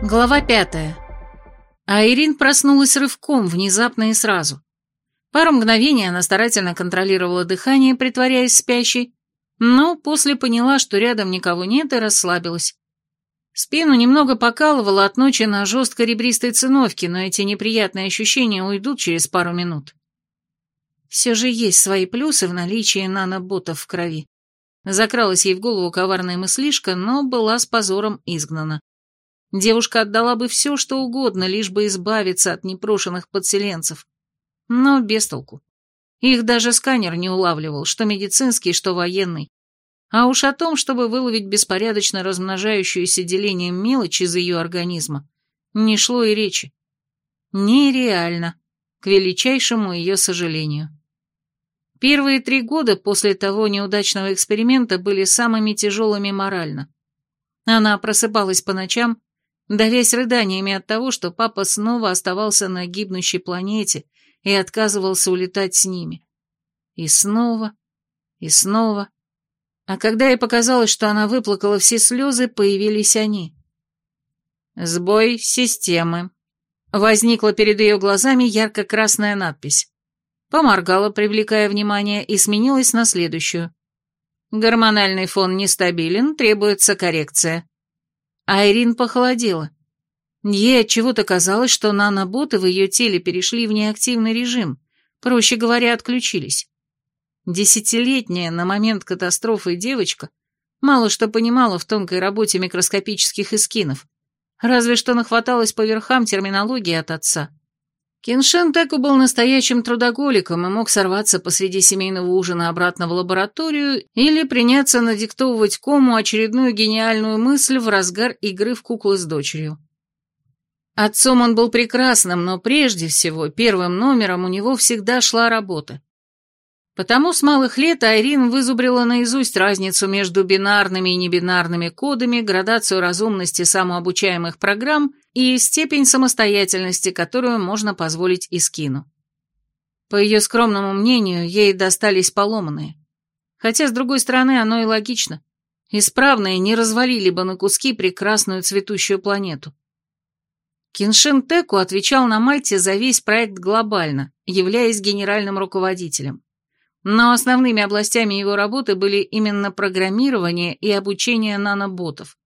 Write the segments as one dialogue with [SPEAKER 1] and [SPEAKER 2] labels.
[SPEAKER 1] Глава пятая. А Ирин проснулась рывком, внезапно и сразу. Пару мгновений она старательно контролировала дыхание, притворяясь спящей, но после поняла, что рядом никого нет, и расслабилась. Спину немного покалывало от ночи на жесткой ребристой циновке, но эти неприятные ощущения уйдут через пару минут. Все же есть свои плюсы в наличии наноботов в крови. Закралась ей в голову коварная мыслишка, но была с позором изгнана. Девушка отдала бы все, что угодно, лишь бы избавиться от непрошенных подселенцев. Но без толку. Их даже сканер не улавливал, что медицинский, что военный. А уж о том, чтобы выловить беспорядочно размножающуюся делением мелочь из ее организма, не шло и речи. Нереально, к величайшему ее сожалению. Первые три года после того неудачного эксперимента были самыми тяжелыми морально. Она просыпалась по ночам, давясь рыданиями от того, что папа снова оставался на гибнущей планете и отказывался улетать с ними. И снова, и снова. А когда ей показалось, что она выплакала все слезы, появились они. «Сбой системы». Возникла перед ее глазами ярко-красная надпись. Поморгала, привлекая внимание, и сменилась на следующую. Гормональный фон нестабилен, требуется коррекция. Айрин похолодела. Ей отчего-то казалось, что наноботы в ее теле перешли в неактивный режим, проще говоря, отключились. Десятилетняя на момент катастрофы девочка мало что понимала в тонкой работе микроскопических эскинов, разве что нахваталась по верхам терминологии от отца. Киншен Теку был настоящим трудоголиком и мог сорваться посреди семейного ужина обратно в лабораторию или приняться надиктовывать кому очередную гениальную мысль в разгар игры в куклы с дочерью. Отцом он был прекрасным, но прежде всего первым номером у него всегда шла работа. Потому с малых лет Айрин вызубрила наизусть разницу между бинарными и небинарными кодами, градацию разумности самообучаемых программ и степень самостоятельности, которую можно позволить Искину. По ее скромному мнению, ей достались поломанные. Хотя, с другой стороны, оно и логично. Исправные не развалили бы на куски прекрасную цветущую планету. Киншин Теку отвечал на Мальте за весь проект глобально, являясь генеральным руководителем. Но основными областями его работы были именно программирование и обучение наноботов.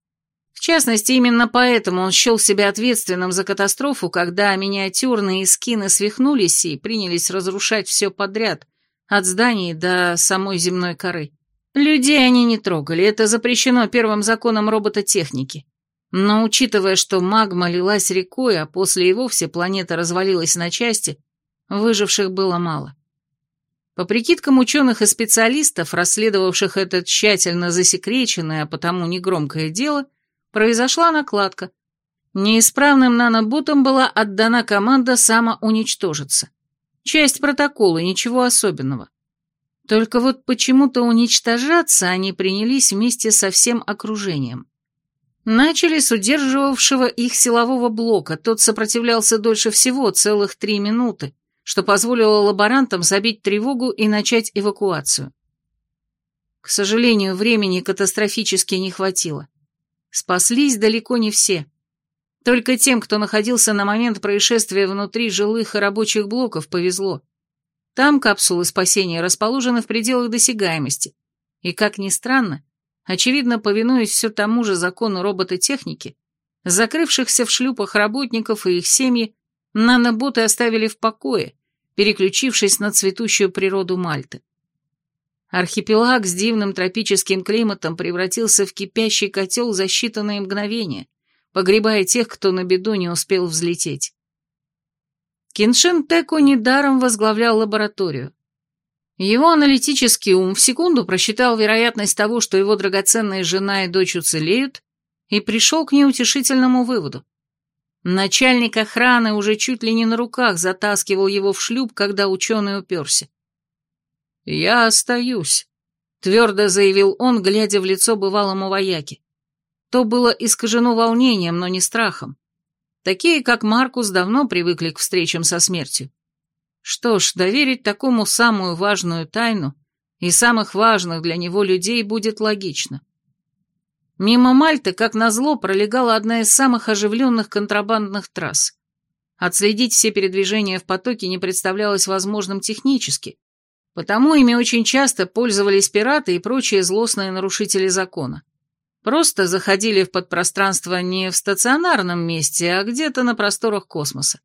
[SPEAKER 1] В частности, именно поэтому он счел себя ответственным за катастрофу, когда миниатюрные скины свихнулись и принялись разрушать все подряд, от зданий до самой земной коры. Людей они не трогали, это запрещено первым законом робототехники. Но учитывая, что магма лилась рекой, а после и вовсе планета развалилась на части, выживших было мало. По прикидкам ученых и специалистов, расследовавших это тщательно засекреченное, а потому негромкое дело, произошла накладка. Неисправным наноботам была отдана команда самоуничтожиться. Часть протокола, ничего особенного. Только вот почему-то уничтожаться они принялись вместе со всем окружением. Начали с удерживавшего их силового блока, тот сопротивлялся дольше всего, целых три минуты, что позволило лаборантам забить тревогу и начать эвакуацию. К сожалению, времени катастрофически не хватило. Спаслись далеко не все. Только тем, кто находился на момент происшествия внутри жилых и рабочих блоков, повезло. Там капсулы спасения расположены в пределах досягаемости. И, как ни странно, очевидно, повинуясь все тому же закону робототехники, закрывшихся в шлюпах работников и их семьи наноботы оставили в покое, переключившись на цветущую природу Мальты. Архипелаг с дивным тропическим климатом превратился в кипящий котел за считанные мгновения, погребая тех, кто на беду не успел взлететь. Киншин Теку недаром возглавлял лабораторию. Его аналитический ум в секунду просчитал вероятность того, что его драгоценная жена и дочь уцелеют, и пришел к неутешительному выводу. Начальник охраны уже чуть ли не на руках затаскивал его в шлюп, когда ученый уперся. «Я остаюсь», — твердо заявил он, глядя в лицо бывалому вояке. То было искажено волнением, но не страхом. Такие, как Маркус, давно привыкли к встречам со смертью. Что ж, доверить такому самую важную тайну и самых важных для него людей будет логично. Мимо Мальты, как назло, пролегала одна из самых оживленных контрабандных трасс. Отследить все передвижения в потоке не представлялось возможным технически, потому ими очень часто пользовались пираты и прочие злостные нарушители закона. Просто заходили в подпространство не в стационарном месте, а где-то на просторах космоса,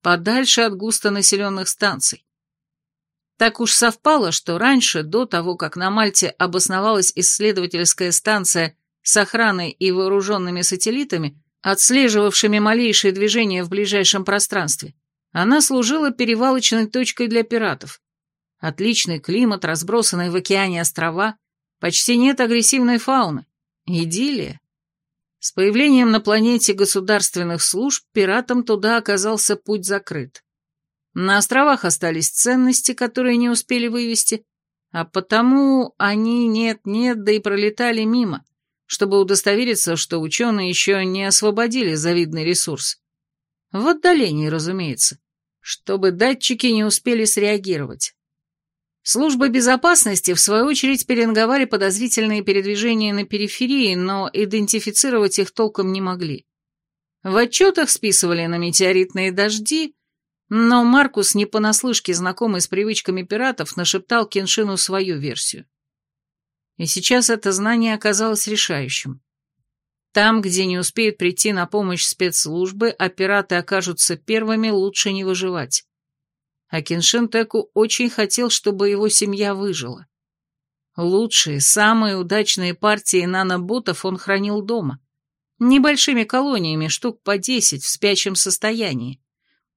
[SPEAKER 1] подальше от густонаселенных станций. Так уж совпало, что раньше, до того, как на Мальте обосновалась исследовательская станция с охраной и вооруженными сателлитами, отслеживавшими малейшие движения в ближайшем пространстве, она служила перевалочной точкой для пиратов. Отличный климат, разбросанные в океане острова, почти нет агрессивной фауны. Идиллия. С появлением на планете государственных служб пиратам туда оказался путь закрыт. На островах остались ценности, которые не успели вывести, а потому они нет-нет, да и пролетали мимо, чтобы удостовериться, что ученые еще не освободили завидный ресурс. В отдалении, разумеется, чтобы датчики не успели среагировать. Службы безопасности, в свою очередь, перенговали подозрительные передвижения на периферии, но идентифицировать их толком не могли. В отчетах списывали на метеоритные дожди, но Маркус, не понаслышке знакомый с привычками пиратов, нашептал Кеншину свою версию. И сейчас это знание оказалось решающим. Там, где не успеют прийти на помощь спецслужбы, а пираты окажутся первыми, лучше не выживать. А Кеншин Теку очень хотел, чтобы его семья выжила. Лучшие, самые удачные партии наноботов он хранил дома. Небольшими колониями, штук по десять, в спящем состоянии.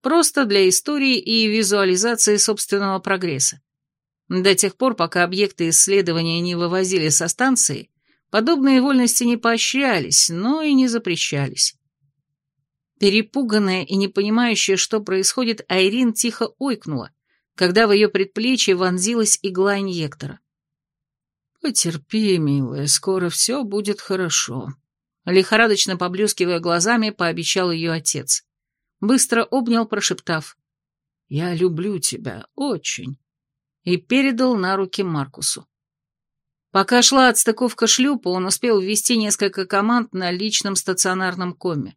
[SPEAKER 1] Просто для истории и визуализации собственного прогресса. До тех пор, пока объекты исследования не вывозили со станции, подобные вольности не поощрялись, но и не запрещались. Перепуганная и не понимающая, что происходит, Айрин тихо ойкнула, когда в ее предплечье вонзилась игла инъектора. «Потерпи, милая, скоро все будет хорошо», — лихорадочно поблескивая глазами, пообещал ее отец. Быстро обнял, прошептав. «Я люблю тебя, очень» и передал на руки Маркусу. Пока шла отстыковка шлюпа, он успел ввести несколько команд на личном стационарном коме.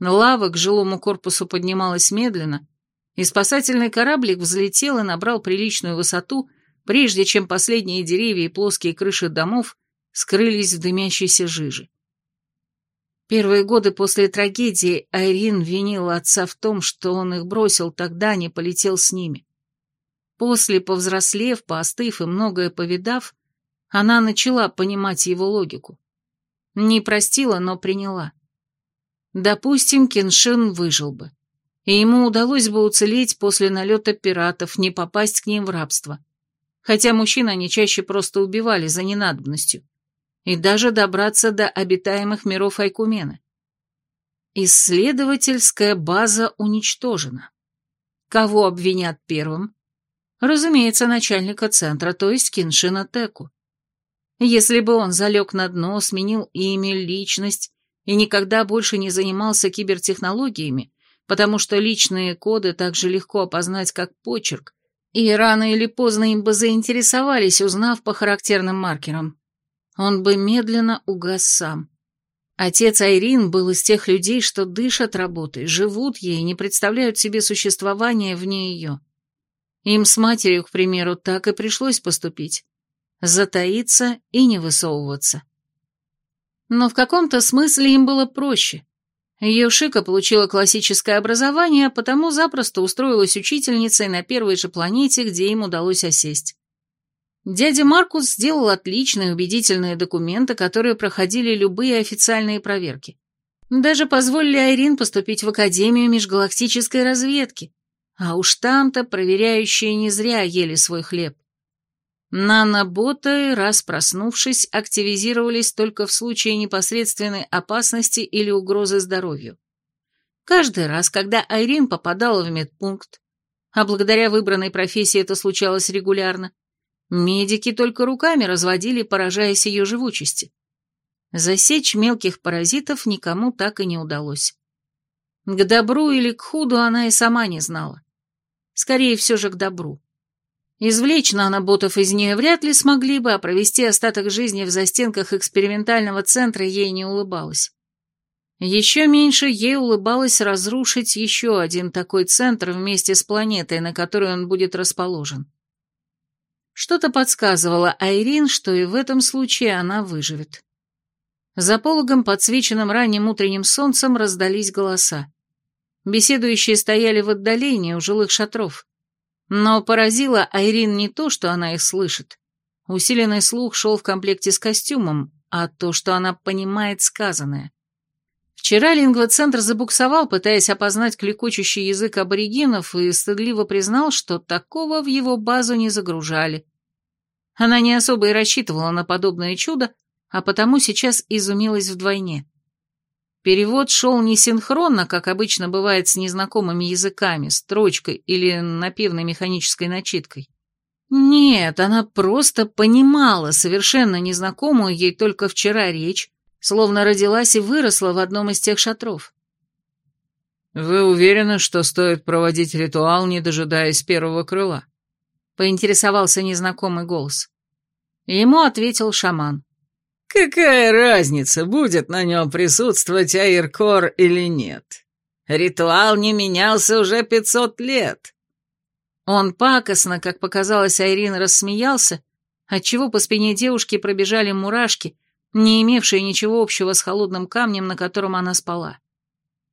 [SPEAKER 1] Лава к жилому корпусу поднималась медленно, и спасательный кораблик взлетел и набрал приличную высоту, прежде чем последние деревья и плоские крыши домов скрылись в дымящейся жиже. Первые годы после трагедии Айрин винила отца в том, что он их бросил тогда, не полетел с ними. После, повзрослев, поостыв и многое повидав, она начала понимать его логику. Не простила, но приняла. Допустим, Кеншин выжил бы, и ему удалось бы уцелеть после налета пиратов, не попасть к ним в рабство. Хотя мужчин они чаще просто убивали за ненадобностью. И даже добраться до обитаемых миров Айкумены. Исследовательская база уничтожена. Кого обвинят первым? Разумеется, начальника центра, то есть Киншина Теку. Если бы он залег на дно, сменил имя, личность и никогда больше не занимался кибертехнологиями, потому что личные коды так же легко опознать, как почерк, и рано или поздно им бы заинтересовались, узнав по характерным маркерам. Он бы медленно угас сам. Отец Айрин был из тех людей, что дышат работой, живут ей и не представляют себе существования вне ее. Им с матерью, к примеру, так и пришлось поступить. Затаиться и не высовываться. Но в каком-то смысле им было проще. Йошика получила классическое образование, а потому запросто устроилась учительницей на первой же планете, где им удалось осесть. Дядя Маркус сделал отличные убедительные документы, которые проходили любые официальные проверки. Даже позволили Айрин поступить в Академию межгалактической разведки, а уж там-то проверяющие не зря ели свой хлеб. Наноботы, раз проснувшись, активизировались только в случае непосредственной опасности или угрозы здоровью. Каждый раз, когда Айрин попадала в медпункт, а благодаря выбранной профессии это случалось регулярно, медики только руками разводили, поражаясь ее живучести. Засечь мелких паразитов никому так и не удалось. К добру или к худу она и сама не знала. Скорее все же к добру. Извлечь наноботов из нее вряд ли смогли бы, а провести остаток жизни в застенках экспериментального центра ей не улыбалось. Еще меньше ей улыбалось разрушить еще один такой центр вместе с планетой, на которой он будет расположен. Что-то подсказывало Айрин, что и в этом случае она выживет. За пологом, подсвеченным ранним утренним солнцем, раздались голоса. Беседующие стояли в отдалении у жилых шатров. Но поразило Айрин не то, что она их слышит. Усиленный слух шел в комплекте с костюмом, а то, что она понимает сказанное. Вчера лингвоцентр забуксовал, пытаясь опознать клекочущий язык аборигенов, и стыдливо признал, что такого в его базу не загружали. Она не особо и рассчитывала на подобное чудо, а потому сейчас изумилась вдвойне. Перевод шел не синхронно, как обычно бывает с незнакомыми языками, строчкой или напевной механической начиткой. Нет, она просто понимала совершенно незнакомую ей только вчера речь, словно родилась и выросла в одном из тех шатров.
[SPEAKER 2] «Вы уверены, что стоит проводить ритуал, не дожидаясь первого крыла?»
[SPEAKER 1] — поинтересовался незнакомый голос. Ему ответил шаман.
[SPEAKER 2] «Какая разница, будет на нем присутствовать Аиркор или нет? Ритуал не менялся уже пятьсот лет».
[SPEAKER 1] Он пакостно, как показалось, Айрин рассмеялся, отчего по спине девушки пробежали мурашки, не имевшие ничего общего с холодным камнем, на котором она спала.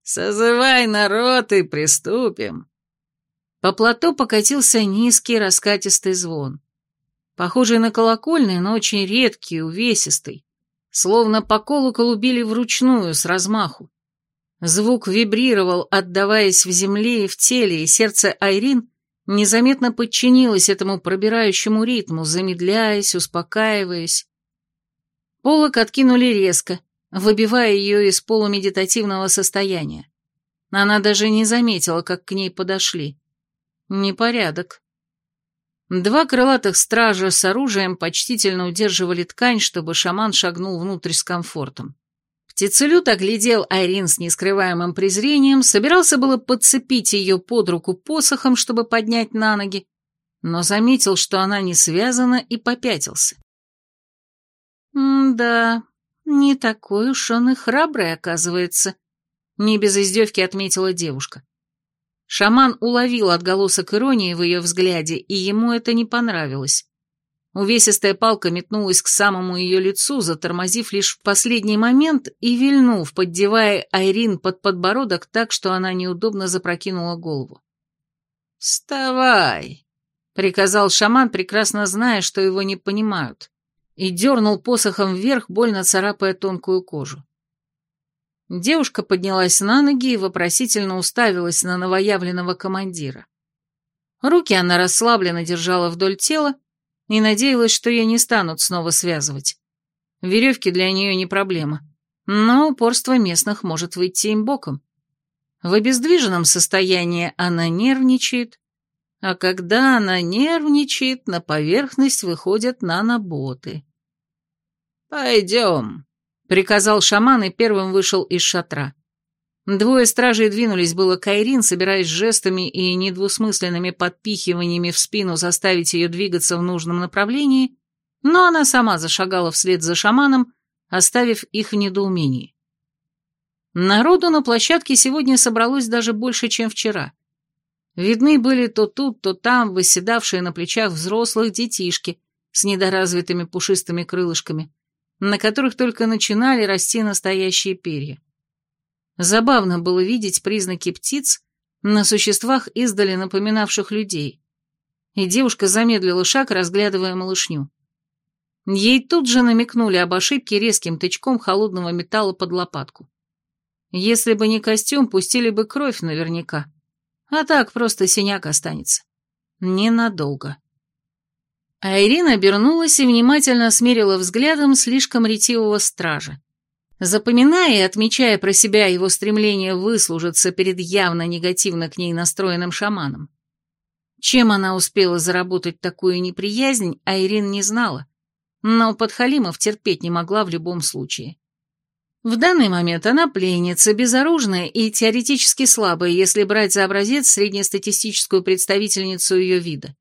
[SPEAKER 2] «Созывай народ и приступим!»
[SPEAKER 1] По плато покатился низкий раскатистый звон. Похожий на колокольный, но очень редкий, увесистый. Словно по колоколу били вручную, с размаху. Звук вибрировал, отдаваясь в земле и в теле, и сердце Айрин незаметно подчинилось этому пробирающему ритму, замедляясь, успокаиваясь. Полок откинули резко, выбивая ее из полумедитативного состояния. Она даже не заметила, как к ней подошли. Непорядок. Два крылатых стража с оружием почтительно удерживали ткань, чтобы шаман шагнул внутрь с комфортом. Птицелют оглядел Айрин с нескрываемым презрением, собирался было подцепить ее под руку посохом, чтобы поднять на ноги, но заметил, что она не связана, и попятился. «Да, не такой уж он и храбрый, оказывается», — не без издевки отметила девушка. Шаман уловил отголосок иронии в ее взгляде, и ему это не понравилось. Увесистая палка метнулась к самому ее лицу, затормозив лишь в последний момент и вильнув, поддевая Айрин под подбородок так, что она неудобно запрокинула голову.
[SPEAKER 2] «Вставай!» — приказал шаман, прекрасно зная, что его не понимают и дернул посохом вверх, больно царапая тонкую кожу.
[SPEAKER 1] Девушка поднялась на ноги и вопросительно уставилась на новоявленного командира. Руки она расслабленно держала вдоль тела и надеялась, что ее не станут снова связывать. Веревки для нее не проблема, но упорство местных может выйти им боком. В обездвиженном состоянии она нервничает, а когда она нервничает, на поверхность выходят наноботы.
[SPEAKER 2] «Пойдем», — приказал шаман и первым вышел из шатра.
[SPEAKER 1] Двое стражей двинулись было к Айрин, собираясь жестами и недвусмысленными подпихиваниями в спину заставить ее двигаться в нужном направлении, но она сама зашагала вслед за шаманом, оставив их в недоумении. Народу на площадке сегодня собралось даже больше, чем вчера. Видны были то тут, то там восседавшие на плечах взрослых детишки с недоразвитыми пушистыми крылышками, на которых только начинали расти настоящие перья. Забавно было видеть признаки птиц на существах, издали напоминавших людей. И девушка замедлила шаг, разглядывая малышню. Ей тут же намекнули об ошибке резким тычком холодного металла под лопатку. Если бы не костюм, пустили бы кровь наверняка. А так просто синяк останется. Ненадолго. А Ирина обернулась и внимательно смерила взглядом слишком ретивого стража. Запоминая и отмечая про себя его стремление выслужиться перед явно негативно к ней настроенным шаманом. Чем она успела заработать такую неприязнь, Айрин не знала, но подхалимов терпеть не могла в любом случае. В данный момент она пленница, безоружная и теоретически слабая, если брать за образец среднестатистическую представительницу ее вида.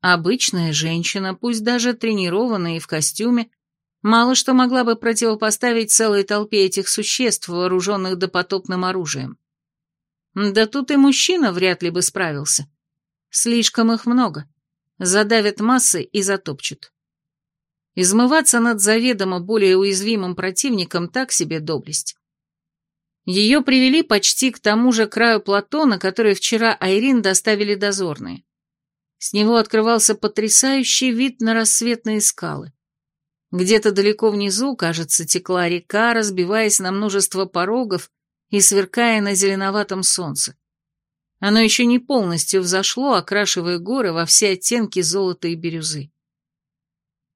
[SPEAKER 1] Обычная женщина, пусть даже тренированная и в костюме, мало что могла бы противопоставить целой толпе этих существ, вооруженных допотопным оружием. Да тут и мужчина вряд ли бы справился. Слишком их много. Задавят массы и затопчут. Измываться над заведомо более уязвимым противником так себе доблесть. Ее привели почти к тому же краю плато, на который вчера Айрин доставили дозорные. С него открывался потрясающий вид на рассветные скалы. Где-то далеко внизу, кажется, текла река, разбиваясь на множество порогов и сверкая на зеленоватом солнце. Оно еще не полностью взошло, окрашивая горы во все оттенки золота и бирюзы.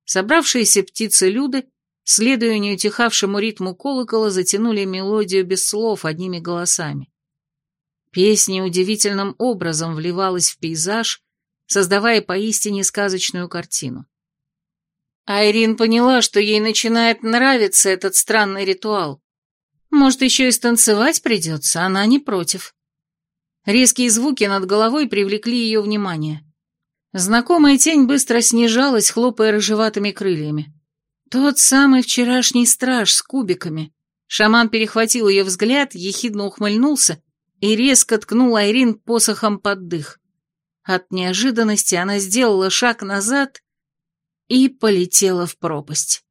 [SPEAKER 1] Собравшиеся птицы Люды, следуя неутихавшему ритму колокола, затянули мелодию без слов одними голосами. Песня удивительным образом вливалась в пейзаж, создавая поистине сказочную картину. Айрин поняла, что ей начинает нравиться этот странный ритуал. Может, еще и станцевать придется, она не против. Резкие звуки над головой привлекли ее внимание. Знакомая тень быстро снижалась, хлопая рыжеватыми крыльями. Тот самый вчерашний страж с кубиками. Шаман перехватил ее взгляд, ехидно ухмыльнулся и резко ткнул Айрин посохом под дых. От неожиданности она сделала шаг назад и полетела в пропасть.